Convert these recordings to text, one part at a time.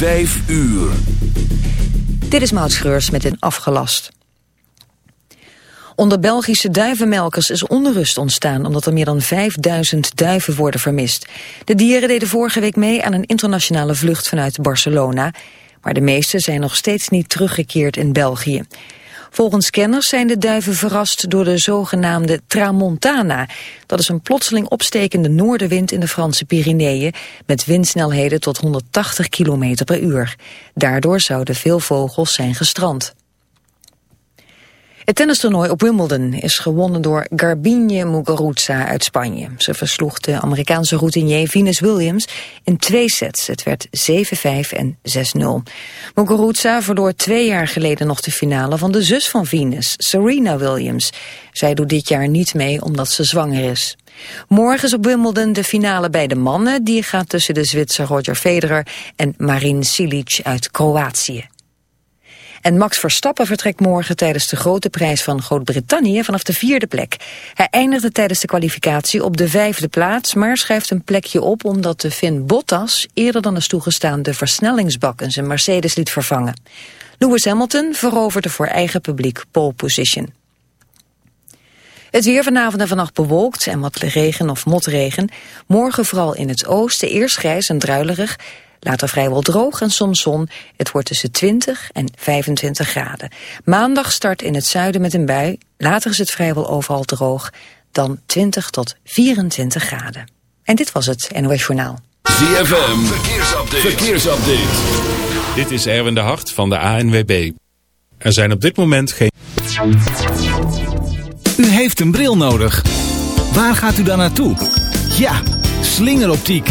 Vijf uur. Dit is Maud met een afgelast. Onder Belgische duivenmelkers is onrust ontstaan omdat er meer dan 5000 duiven worden vermist. De dieren deden vorige week mee aan een internationale vlucht vanuit Barcelona, maar de meeste zijn nog steeds niet teruggekeerd in België. Volgens kenners zijn de duiven verrast door de zogenaamde tramontana. Dat is een plotseling opstekende noordenwind in de Franse Pyreneeën... met windsnelheden tot 180 km per uur. Daardoor zouden veel vogels zijn gestrand. Het tennistoernooi op Wimbledon is gewonnen door Garbine Muguruza uit Spanje. Ze versloeg de Amerikaanse routinier Venus Williams in twee sets. Het werd 7-5 en 6-0. Muguruza verloor twee jaar geleden nog de finale van de zus van Venus, Serena Williams. Zij doet dit jaar niet mee omdat ze zwanger is. Morgen is op Wimbledon de finale bij de mannen. Die gaat tussen de Zwitser Roger Federer en Marin Cilic uit Kroatië. En Max Verstappen vertrekt morgen tijdens de grote prijs van Groot-Brittannië vanaf de vierde plek. Hij eindigde tijdens de kwalificatie op de vijfde plaats, maar schrijft een plekje op omdat de Finn Bottas eerder dan is toegestaan de versnellingsbak in zijn Mercedes liet vervangen. Lewis Hamilton veroverde voor eigen publiek pole position. Het weer vanavond en vannacht bewolkt en wat regen of motregen. Morgen vooral in het oosten eerst grijs en druilerig. Later vrijwel droog en soms zon. Het wordt tussen 20 en 25 graden. Maandag start in het zuiden met een bui. Later is het vrijwel overal droog. Dan 20 tot 24 graden. En dit was het NOS Journaal. ZFM, verkeersupdate. verkeersupdate. Dit is Erwin de Hart van de ANWB. Er zijn op dit moment geen... U heeft een bril nodig. Waar gaat u dan naartoe? Ja, slingeroptiek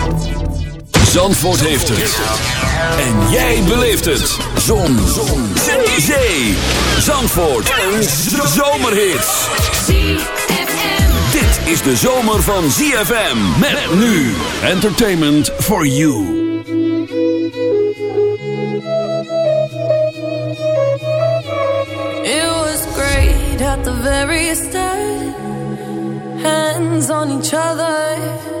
Zandvoort heeft het. En jij beleeft het. Zon. Zon. Zee. Zandvoort. Een zomerhit. Dit is de zomer van ZFM. Met nu. Entertainment for you. It was great at the very start. Hands on each other.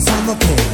sleeping on the floor.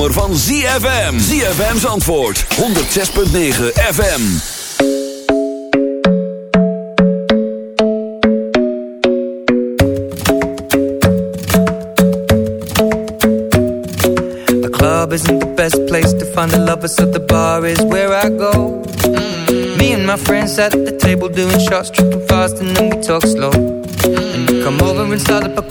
zomer van ZFM. ZFM's antwoord. 106.9 FM. The club isn't the best place to find a lover, so the bar is where I go. Mm. Me and my friends at the table doing shots, tripping fast, and then we talk slow.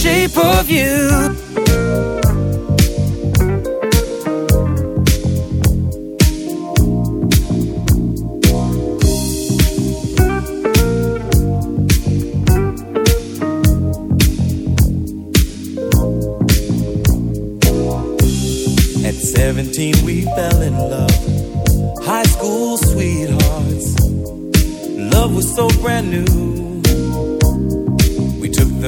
Shape of you.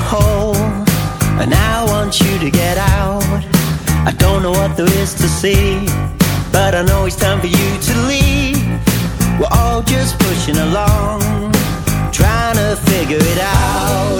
hole. And I want you to get out. I don't know what there is to see But I know it's time for you to leave. We're all just pushing along Trying to figure it out.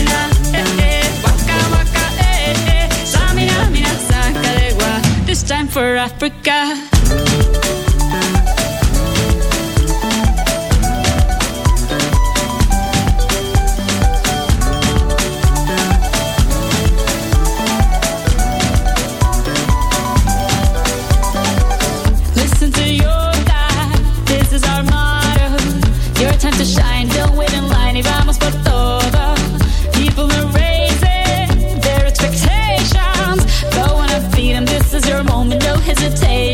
for Africa. Listen to your this is our motto. Your time to shine.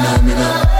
phenomenal.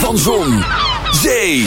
van Zon, Zee,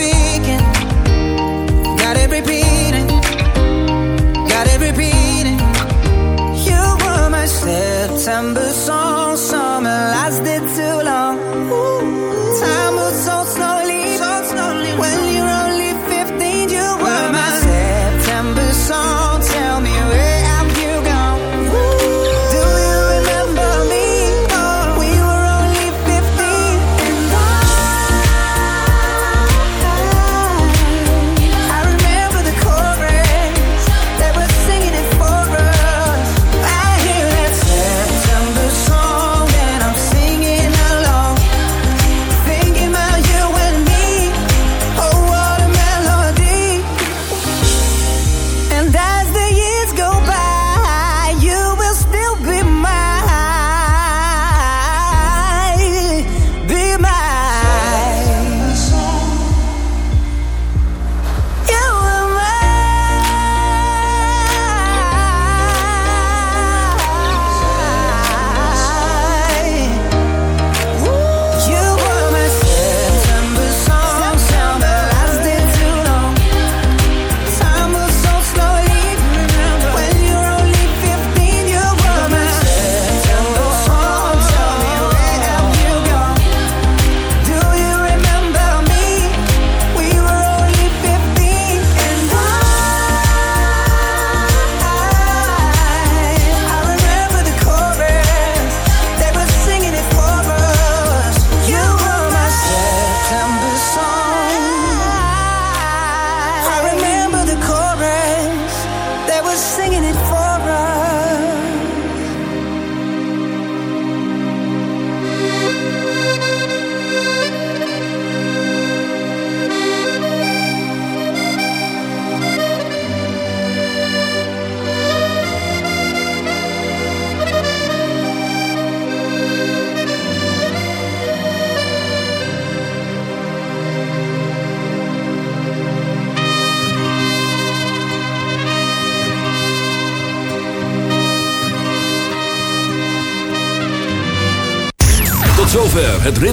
September song.